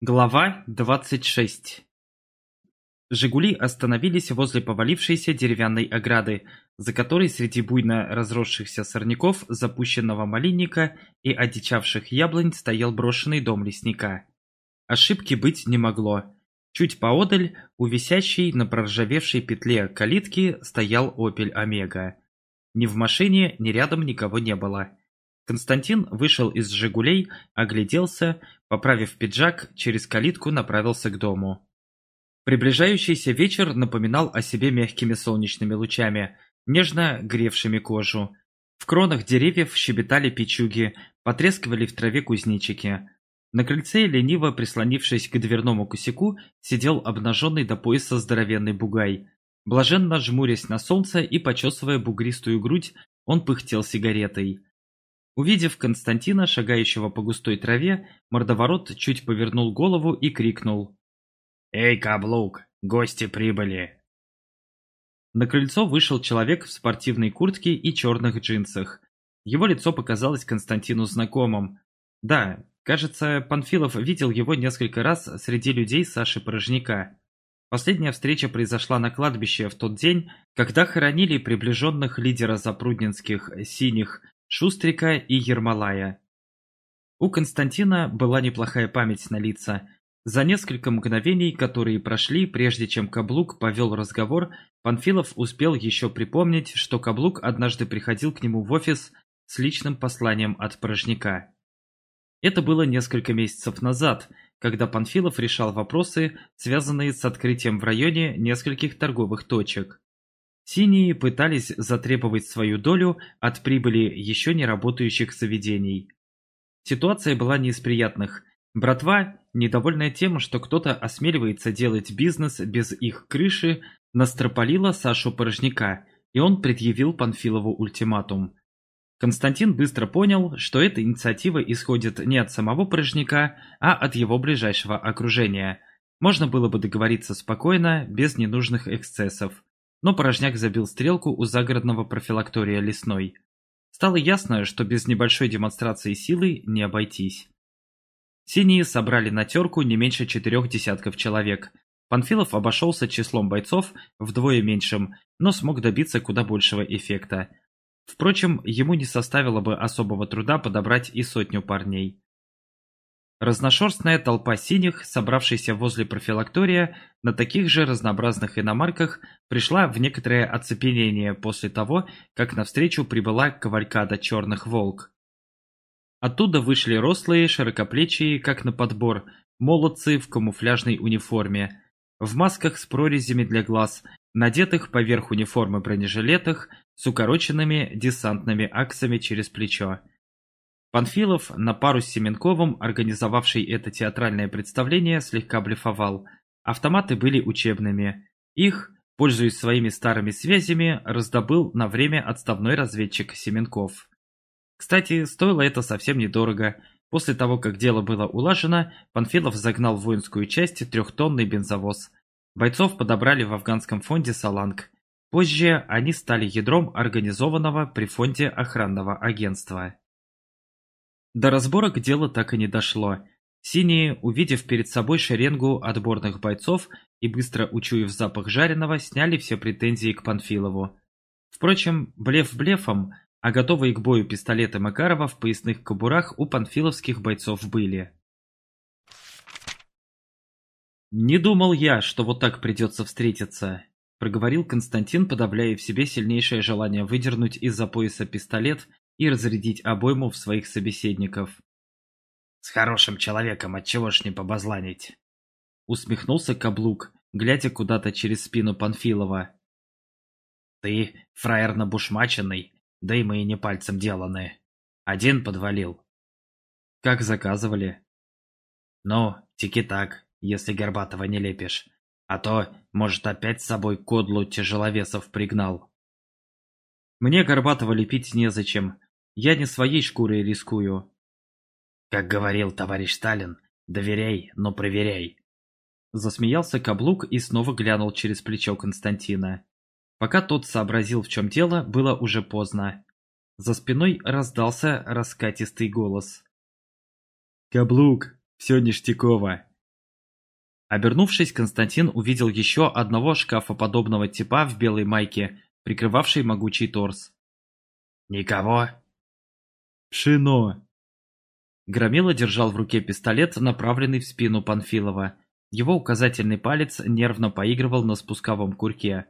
Глава двадцать шесть «Жигули» остановились возле повалившейся деревянной ограды, за которой среди буйно разросшихся сорняков, запущенного малинника и одичавших яблонь стоял брошенный дом лесника. Ошибки быть не могло. Чуть поодаль, у висящей на проржавевшей петле калитки, стоял «Опель Омега». Ни в машине, ни рядом никого не было. Константин вышел из «Жигулей», огляделся, поправив пиджак, через калитку направился к дому. Приближающийся вечер напоминал о себе мягкими солнечными лучами, нежно гревшими кожу. В кронах деревьев щебетали печуги, потрескивали в траве кузнечики. На крыльце, лениво прислонившись к дверному косяку, сидел обнаженный до пояса здоровенный бугай. Блаженно жмурясь на солнце и почесывая бугристую грудь, он пыхтел сигаретой. Увидев Константина, шагающего по густой траве, мордоворот чуть повернул голову и крикнул. «Эй, каблук, гости прибыли!» На крыльцо вышел человек в спортивной куртке и черных джинсах. Его лицо показалось Константину знакомым. Да, кажется, Панфилов видел его несколько раз среди людей Саши Порожняка. Последняя встреча произошла на кладбище в тот день, когда хоронили приближенных лидера запруднинских «синих» Шустрика и Ермолая. У Константина была неплохая память на лица. За несколько мгновений, которые прошли, прежде чем Каблук повел разговор, Панфилов успел еще припомнить, что Каблук однажды приходил к нему в офис с личным посланием от Порожняка. Это было несколько месяцев назад, когда Панфилов решал вопросы, связанные с открытием в районе нескольких торговых точек. Синие пытались затребовать свою долю от прибыли еще не работающих заведений. Ситуация была не из приятных. Братва, недовольная тем, что кто-то осмеливается делать бизнес без их крыши, настропалила Сашу Порожняка, и он предъявил Панфилову ультиматум. Константин быстро понял, что эта инициатива исходит не от самого Порожняка, а от его ближайшего окружения. Можно было бы договориться спокойно, без ненужных эксцессов. Но Порожняк забил стрелку у загородного профилактория Лесной. Стало ясно, что без небольшой демонстрации силы не обойтись. Синие собрали на терку не меньше четырех десятков человек. Панфилов обошелся числом бойцов вдвое меньшим, но смог добиться куда большего эффекта. Впрочем, ему не составило бы особого труда подобрать и сотню парней. Разношерстная толпа синих, собравшаяся возле профилактория, на таких же разнообразных иномарках, пришла в некоторое оцепенение после того, как навстречу прибыла кавалькада черных волк. Оттуда вышли рослые, широкоплечие, как на подбор, молодцы в камуфляжной униформе, в масках с прорезями для глаз, надетых поверх униформы бронежилетах с укороченными десантными аксами через плечо. Панфилов, на пару с Семенковым, организовавший это театральное представление, слегка блефовал. Автоматы были учебными. Их, пользуясь своими старыми связями, раздобыл на время отставной разведчик Семенков. Кстати, стоило это совсем недорого. После того, как дело было улажено, Панфилов загнал в воинскую часть трехтонный бензовоз. Бойцов подобрали в афганском фонде «Саланг». Позже они стали ядром организованного при фонде охранного агентства. До разборок дело так и не дошло. Синие, увидев перед собой шеренгу отборных бойцов и быстро учуяв запах жареного, сняли все претензии к Панфилову. Впрочем, блеф блефом, а готовые к бою пистолеты Макарова в поясных кобурах у панфиловских бойцов были. «Не думал я, что вот так придется встретиться», — проговорил Константин, подавляя в себе сильнейшее желание выдернуть из-за пояса пистолет и разрядить обойму в своих собеседников. «С хорошим человеком отчего ж не побазланить?» Усмехнулся Каблук, глядя куда-то через спину Панфилова. «Ты, фраер набушмаченный, да и мы не пальцем деланы. Один подвалил». «Как заказывали?» «Ну, тики так, если Горбатова не лепишь. А то, может, опять с собой кодлу тяжеловесов пригнал». «Мне Горбатова лепить незачем. Я не своей шкурой рискую. Как говорил товарищ Сталин, доверяй, но проверяй. Засмеялся каблук и снова глянул через плечо Константина. Пока тот сообразил, в чем дело, было уже поздно. За спиной раздался раскатистый голос. «Каблук, все ништяково. Обернувшись, Константин увидел еще одного шкафоподобного типа в белой майке, прикрывавшей могучий торс. «Никого?» «Пшено!» Громила держал в руке пистолет, направленный в спину Панфилова. Его указательный палец нервно поигрывал на спусковом курке.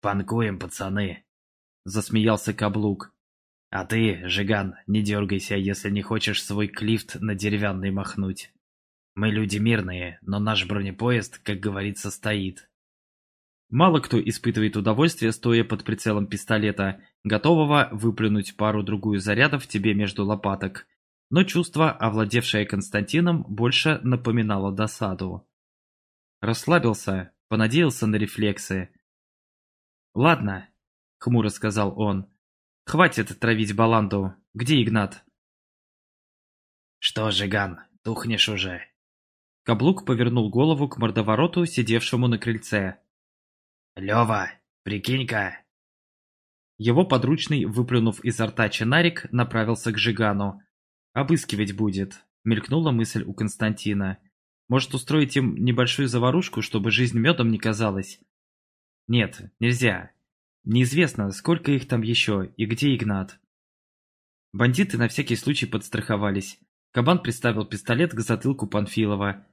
«Панкуем, пацаны!» — засмеялся Каблук. «А ты, Жиган, не дергайся, если не хочешь свой клифт на деревянный махнуть. Мы люди мирные, но наш бронепоезд, как говорится, стоит». Мало кто испытывает удовольствие, стоя под прицелом пистолета, готового выплюнуть пару-другую зарядов тебе между лопаток, но чувство, овладевшее Константином, больше напоминало досаду. Расслабился, понадеялся на рефлексы. «Ладно», — хмуро сказал он, — «хватит травить Баланду. Где Игнат?» «Что, Жиган, тухнешь уже?» Каблук повернул голову к мордовороту, сидевшему на крыльце. «Лёва, прикинь-ка!» Его подручный, выплюнув изо рта чинарик, направился к Жигану, «Обыскивать будет», — мелькнула мысль у Константина. «Может, устроить им небольшую заварушку, чтобы жизнь медом не казалась?» «Нет, нельзя. Неизвестно, сколько их там еще и где Игнат». Бандиты на всякий случай подстраховались. Кабан приставил пистолет к затылку Панфилова.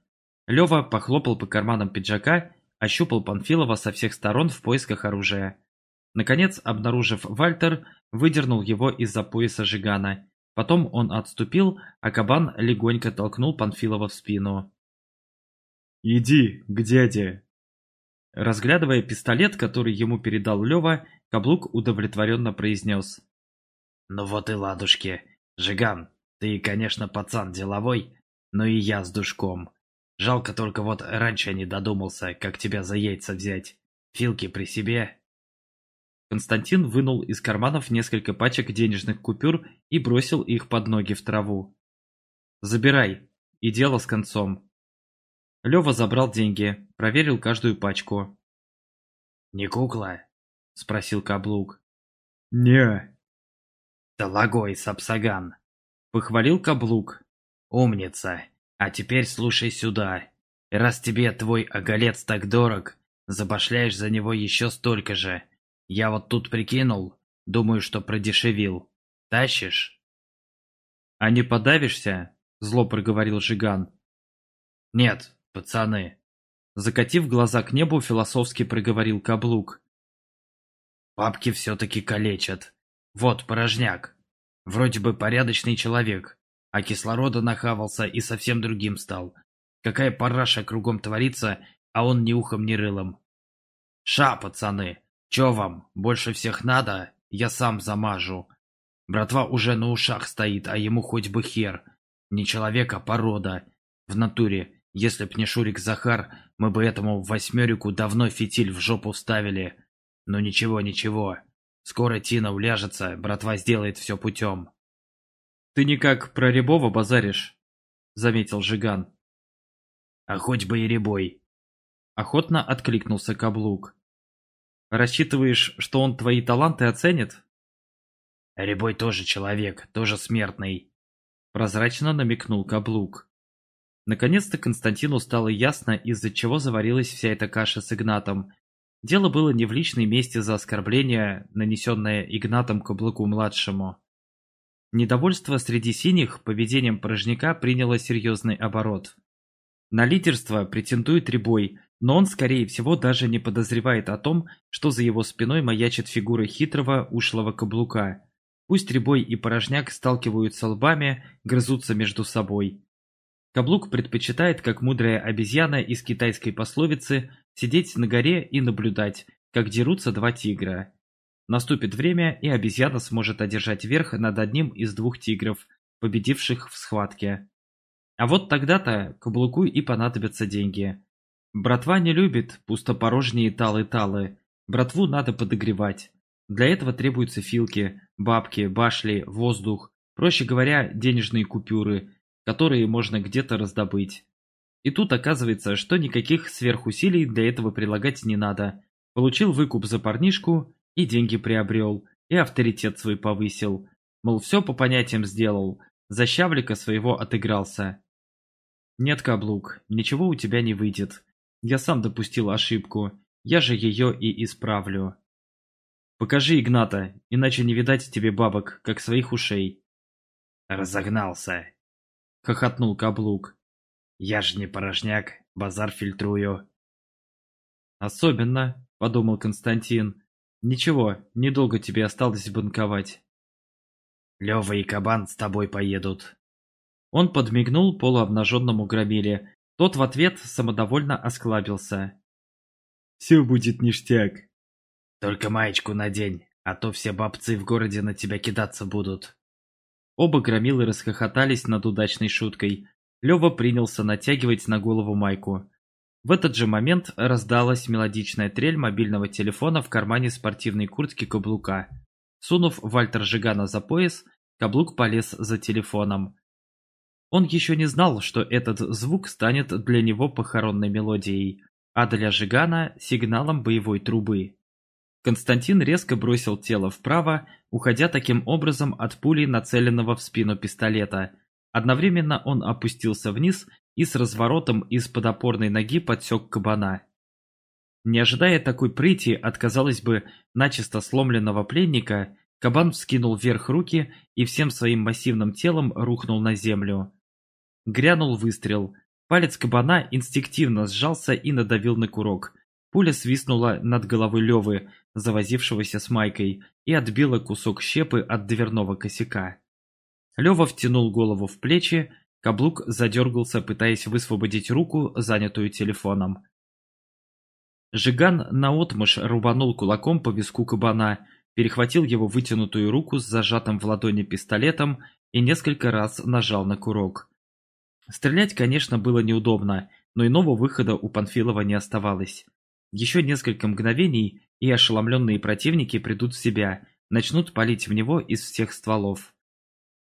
Лева похлопал по карманам пиджака, ощупал Панфилова со всех сторон в поисках оружия. Наконец, обнаружив Вальтер, выдернул его из-за пояса Жигана Потом он отступил, а кабан легонько толкнул Панфилова в спину. «Иди к дяде!» Разглядывая пистолет, который ему передал Лева, Каблук удовлетворенно произнес. «Ну вот и ладушки. Жиган, ты, конечно, пацан деловой, но и я с душком. Жалко только вот раньше не додумался, как тебя за яйца взять. Филки при себе, Константин вынул из карманов несколько пачек денежных купюр и бросил их под ноги в траву. «Забирай, и дело с концом». Лёва забрал деньги, проверил каждую пачку. «Не кукла?» — спросил Каблук. «Не». «Талагой, Сапсаган!» — похвалил Каблук. «Умница! А теперь слушай сюда. Раз тебе твой оголец так дорог, забашляешь за него еще столько же. Я вот тут прикинул, думаю, что продешевил. Тащишь? А не подавишься? Зло проговорил Жиган. Нет, пацаны. Закатив глаза к небу, философски проговорил Каблук. Папки все-таки калечат. Вот порожняк. Вроде бы порядочный человек, а кислорода нахавался и совсем другим стал. Какая параша кругом творится, а он ни ухом, ни рылом. Ша, пацаны, Чё вам, больше всех надо? Я сам замажу. Братва уже на ушах стоит, а ему хоть бы хер. Не человек, а порода. В натуре, если б не Шурик Захар, мы бы этому восьмерику давно фитиль в жопу ставили. Но ничего, ничего. Скоро Тина уляжется, братва сделает все путем. Ты никак про Рябова базаришь, заметил Жиган. А хоть бы и Рябой. Охотно откликнулся Каблук. Рассчитываешь, что он твои таланты оценит? Рябой тоже человек, тоже смертный. Прозрачно намекнул Каблук. Наконец-то Константину стало ясно, из-за чего заварилась вся эта каша с Игнатом. Дело было не в личной мести за оскорбление, нанесенное Игнатом Каблуку-младшему. Недовольство среди синих поведением порожняка приняло серьезный оборот. На лидерство претендует Рябой, но он, скорее всего, даже не подозревает о том, что за его спиной маячит фигура хитрого, ушлого каблука. Пусть Рябой и Порожняк сталкиваются лбами, грызутся между собой. Каблук предпочитает, как мудрая обезьяна из китайской пословицы, сидеть на горе и наблюдать, как дерутся два тигра. Наступит время, и обезьяна сможет одержать верх над одним из двух тигров, победивших в схватке. А вот тогда-то каблуку и понадобятся деньги. Братва не любит пустопорожние талы-талы. Братву надо подогревать. Для этого требуются филки, бабки, башли, воздух, проще говоря, денежные купюры, которые можно где-то раздобыть. И тут оказывается, что никаких сверхусилий для этого прилагать не надо. Получил выкуп за парнишку, и деньги приобрел, и авторитет свой повысил. Мол, все по понятиям сделал, за щавлика своего отыгрался. Нет, каблук, ничего у тебя не выйдет. Я сам допустил ошибку, я же ее и исправлю. Покажи Игната, иначе не видать тебе бабок, как своих ушей. Разогнался. Хохотнул каблук. Я же не порожняк, базар фильтрую. Особенно, подумал Константин. Ничего, недолго тебе осталось банковать. Лёва и Кабан с тобой поедут. Он подмигнул полуобнаженному громиле. Тот в ответ самодовольно осклабился. Все будет ништяк. Только маечку надень, а то все бабцы в городе на тебя кидаться будут. Оба громилы расхохотались над удачной шуткой. Лёва принялся натягивать на голову майку. В этот же момент раздалась мелодичная трель мобильного телефона в кармане спортивной куртки каблука. Сунув Вальтер Жигана за пояс, каблук полез за телефоном. Он еще не знал, что этот звук станет для него похоронной мелодией, а для Жигана – сигналом боевой трубы. Константин резко бросил тело вправо, уходя таким образом от пули, нацеленного в спину пистолета. Одновременно он опустился вниз и с разворотом из-под опорной ноги подсек кабана. Не ожидая такой прыти от, казалось бы, начисто сломленного пленника, кабан вскинул вверх руки и всем своим массивным телом рухнул на землю. Грянул выстрел. Палец кабана инстинктивно сжался и надавил на курок. Пуля свистнула над головой Левы, завозившегося с майкой, и отбила кусок щепы от дверного косяка. Лева втянул голову в плечи, каблук задергался, пытаясь высвободить руку, занятую телефоном. Жиган наотмашь рубанул кулаком по виску кабана, перехватил его вытянутую руку с зажатым в ладони пистолетом и несколько раз нажал на курок. Стрелять, конечно, было неудобно, но иного выхода у Панфилова не оставалось. Еще несколько мгновений, и ошеломленные противники придут в себя, начнут палить в него из всех стволов.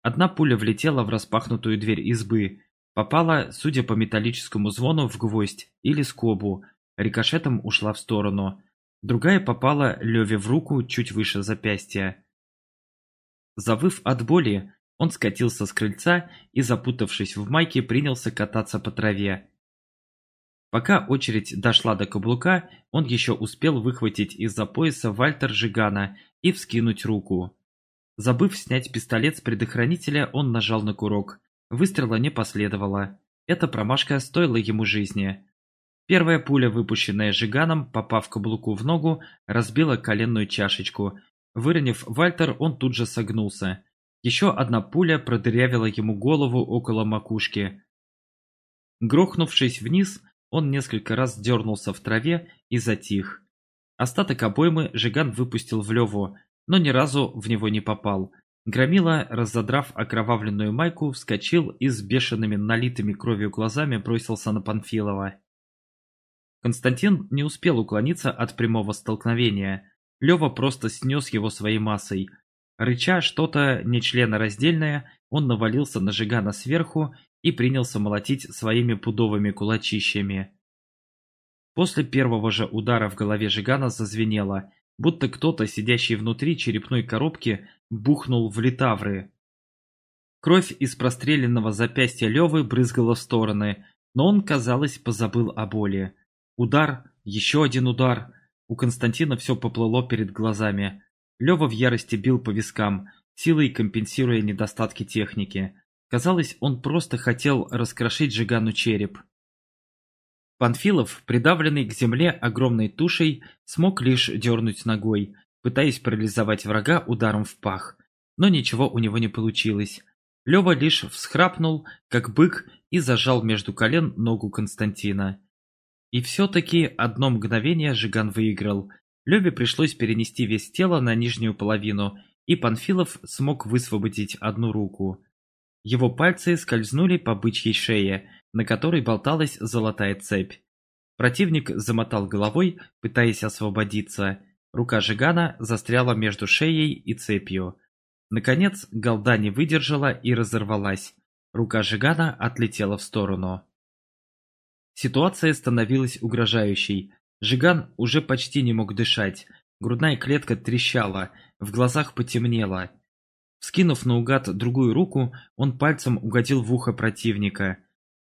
Одна пуля влетела в распахнутую дверь избы, попала, судя по металлическому звону, в гвоздь или скобу, рикошетом ушла в сторону. Другая попала Леве в руку чуть выше запястья. Завыв от боли, он скатился с крыльца и, запутавшись в майке, принялся кататься по траве. Пока очередь дошла до каблука, он еще успел выхватить из-за пояса Вальтер Жигана и вскинуть руку. Забыв снять пистолет с предохранителя, он нажал на курок. Выстрела не последовало. Эта промашка стоила ему жизни. Первая пуля, выпущенная Жиганом, попав каблуку в ногу, разбила коленную чашечку. Выронив Вальтер, он тут же согнулся. Еще одна пуля продырявила ему голову около макушки. Грохнувшись вниз, он несколько раз дернулся в траве и затих. Остаток обоймы Жиган выпустил в Леву, но ни разу в него не попал. Громила, разодрав окровавленную майку, вскочил и с бешеными налитыми кровью глазами бросился на Панфилова. Константин не успел уклониться от прямого столкновения. Лева просто снес его своей массой. Рыча что-то нечленораздельное, он навалился на Жигана сверху и принялся молотить своими пудовыми кулачищами. После первого же удара в голове Жигана зазвенело, будто кто-то, сидящий внутри черепной коробки, бухнул в литавры. Кровь из простреленного запястья Левы брызгала в стороны, но он, казалось, позабыл о боли. Удар, еще один удар. У Константина все поплыло перед глазами. Лева в ярости бил по вискам, силой компенсируя недостатки техники. Казалось, он просто хотел раскрошить Жигану череп. Панфилов, придавленный к земле огромной тушей, смог лишь дернуть ногой, пытаясь парализовать врага ударом в пах. Но ничего у него не получилось. Лева лишь всхрапнул, как бык, и зажал между колен ногу Константина. И все-таки одно мгновение Жиган выиграл. Леве пришлось перенести весь тело на нижнюю половину, и Панфилов смог высвободить одну руку. Его пальцы скользнули по бычьей шее, на которой болталась золотая цепь. Противник замотал головой, пытаясь освободиться. Рука Жигана застряла между шеей и цепью. Наконец, голда не выдержала и разорвалась. Рука Жигана отлетела в сторону. Ситуация становилась угрожающей. Жиган уже почти не мог дышать. Грудная клетка трещала, в глазах потемнело. Вскинув наугад другую руку, он пальцем угодил в ухо противника.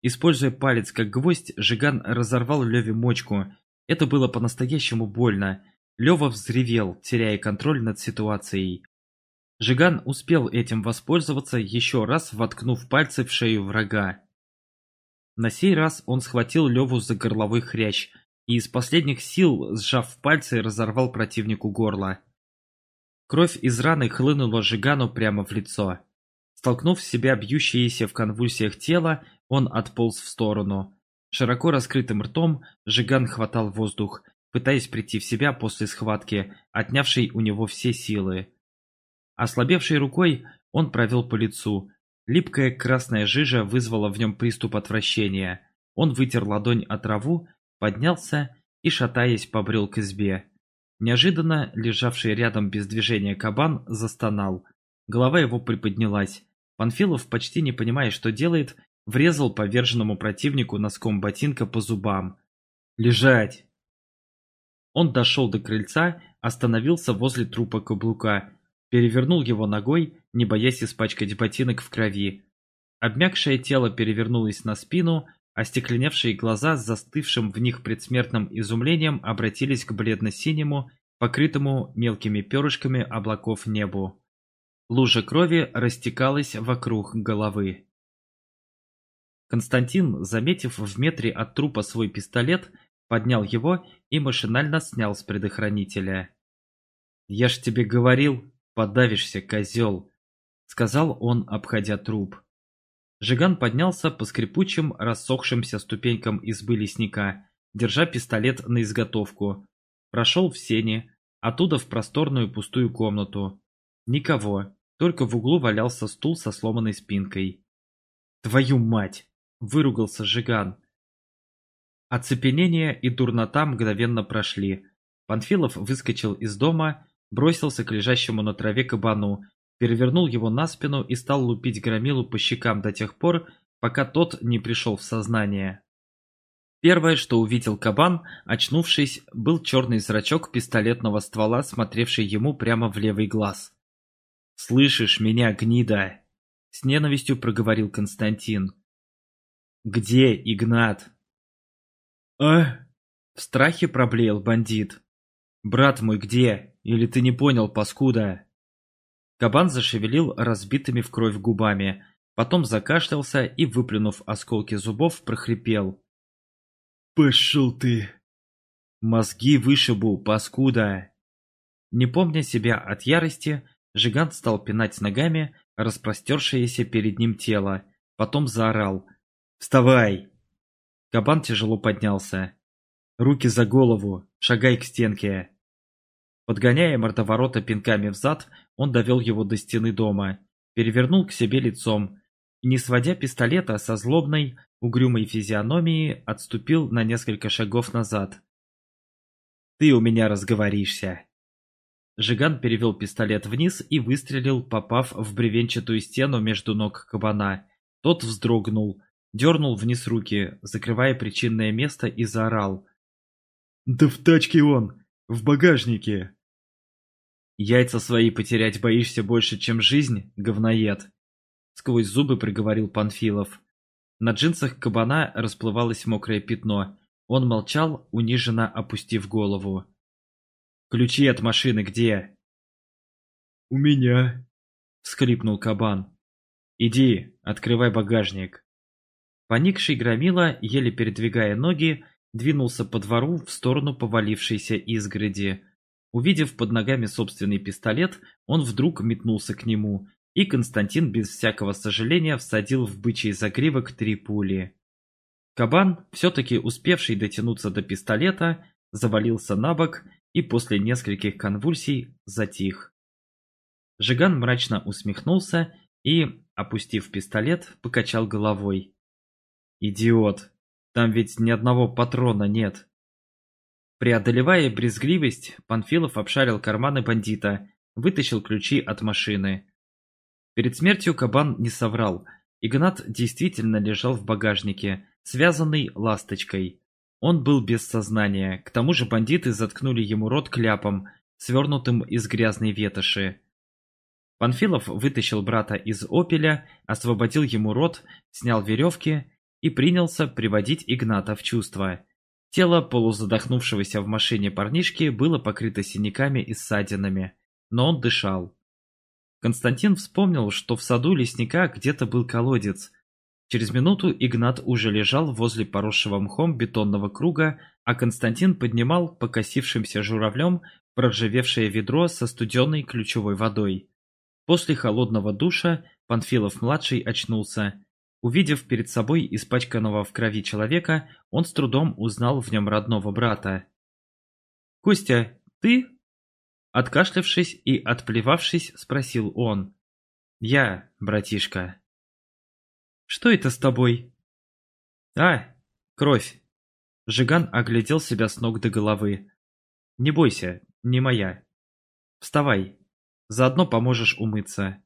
Используя палец как гвоздь, Жиган разорвал Леве мочку. Это было по-настоящему больно. Лева взревел, теряя контроль над ситуацией. Жиган успел этим воспользоваться, еще раз воткнув пальцы в шею врага. На сей раз он схватил Леву за горловой хрящ и из последних сил, сжав пальцы, разорвал противнику горло. Кровь из раны хлынула Жигану прямо в лицо. Столкнув в себя бьющееся в конвульсиях тело, он отполз в сторону. Широко раскрытым ртом Жиган хватал воздух, пытаясь прийти в себя после схватки, отнявшей у него все силы. Ослабевшей рукой он провел по лицу, Липкая красная жижа вызвала в нем приступ отвращения. Он вытер ладонь о траву, поднялся и, шатаясь, побрел к избе. Неожиданно лежавший рядом без движения кабан застонал. Голова его приподнялась. Панфилов, почти не понимая, что делает, врезал поверженному противнику носком ботинка по зубам. «Лежать!» Он дошел до крыльца, остановился возле трупа каблука перевернул его ногой, не боясь испачкать ботинок в крови. Обмякшее тело перевернулось на спину, а стекленевшие глаза с застывшим в них предсмертным изумлением обратились к бледно-синему, покрытому мелкими перышками облаков небу. Лужа крови растекалась вокруг головы. Константин, заметив в метре от трупа свой пистолет, поднял его и машинально снял с предохранителя. «Я ж тебе говорил, подавишься, козел!» — сказал он, обходя труп. Жиган поднялся по скрипучим, рассохшимся ступенькам избы лесника, держа пистолет на изготовку. Прошел в сени, оттуда в просторную пустую комнату. Никого, только в углу валялся стул со сломанной спинкой. «Твою мать!» — выругался Жиган. Оцепенение и дурнота мгновенно прошли. Панфилов выскочил из дома бросился к лежащему на траве кабану, перевернул его на спину и стал лупить громилу по щекам до тех пор, пока тот не пришел в сознание. Первое, что увидел кабан, очнувшись, был черный зрачок пистолетного ствола, смотревший ему прямо в левый глаз. «Слышишь меня, гнида?» — с ненавистью проговорил Константин. «Где Игнат?» «А?» — в страхе проблеял бандит. «Брат мой где? Или ты не понял, паскуда?» Кабан зашевелил разбитыми в кровь губами, потом закашлялся и, выплюнув осколки зубов, прохрипел. «Пошел ты!» «Мозги вышибу, паскуда!» Не помня себя от ярости, Жигант стал пинать ногами распростершееся перед ним тело, потом заорал. «Вставай!» Кабан тяжело поднялся. Руки за голову, шагай к стенке. Подгоняя мордоворота пинками взад, он довел его до стены дома, перевернул к себе лицом и, не сводя пистолета со злобной, угрюмой физиономии, отступил на несколько шагов назад. «Ты у меня разговоришься!» Жиган перевел пистолет вниз и выстрелил, попав в бревенчатую стену между ног кабана. Тот вздрогнул, дернул вниз руки, закрывая причинное место и заорал. Да в тачке он, в багажнике. Яйца свои потерять боишься больше, чем жизнь, говноед. Сквозь зубы приговорил Панфилов. На джинсах кабана расплывалось мокрое пятно. Он молчал, униженно опустив голову. «Ключи от машины где?» «У меня», — всхлипнул кабан. «Иди, открывай багажник». Поникший громила, еле передвигая ноги, двинулся по двору в сторону повалившейся изгороди. Увидев под ногами собственный пистолет, он вдруг метнулся к нему, и Константин без всякого сожаления всадил в бычий загривок три пули. Кабан, все-таки успевший дотянуться до пистолета, завалился на бок и после нескольких конвульсий затих. Жиган мрачно усмехнулся и, опустив пистолет, покачал головой. «Идиот! Там ведь ни одного патрона нет. Преодолевая брезгливость, Панфилов обшарил карманы бандита, вытащил ключи от машины. Перед смертью кабан не соврал. Игнат действительно лежал в багажнике, связанный ласточкой. Он был без сознания, к тому же бандиты заткнули ему рот кляпом, свернутым из грязной ветоши. Панфилов вытащил брата из опеля, освободил ему рот, снял веревки и принялся приводить Игната в чувство. Тело полузадохнувшегося в машине парнишки было покрыто синяками и ссадинами, но он дышал. Константин вспомнил, что в саду лесника где-то был колодец. Через минуту Игнат уже лежал возле поросшего мхом бетонного круга, а Константин поднимал покосившимся журавлем проржавевшее ведро со студенной ключевой водой. После холодного душа Панфилов-младший очнулся. Увидев перед собой испачканного в крови человека, он с трудом узнал в нем родного брата. «Костя, ты?» Откашлявшись и отплевавшись, спросил он. «Я, братишка». «Что это с тобой?» «А, кровь». Жиган оглядел себя с ног до головы. «Не бойся, не моя. Вставай, заодно поможешь умыться».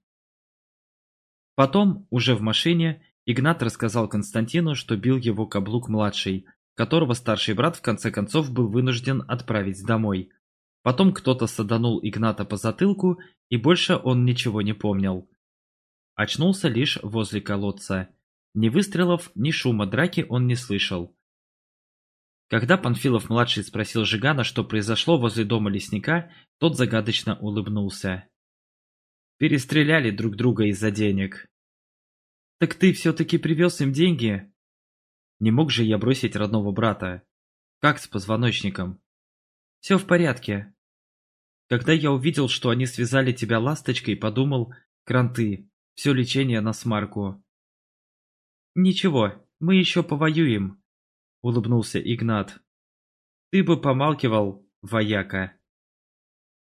Потом, уже в машине, Игнат рассказал Константину, что бил его каблук-младший, которого старший брат в конце концов был вынужден отправить домой. Потом кто-то саданул Игната по затылку, и больше он ничего не помнил. Очнулся лишь возле колодца. Ни выстрелов, ни шума драки он не слышал. Когда Панфилов-младший спросил Жигана, что произошло возле дома лесника, тот загадочно улыбнулся. Перестреляли друг друга из-за денег. «Так ты все-таки привез им деньги?» Не мог же я бросить родного брата. Как с позвоночником? Все в порядке. Когда я увидел, что они связали тебя ласточкой, подумал, кранты, все лечение на смарку. Ничего, мы еще повоюем, улыбнулся Игнат. Ты бы помалкивал, вояка.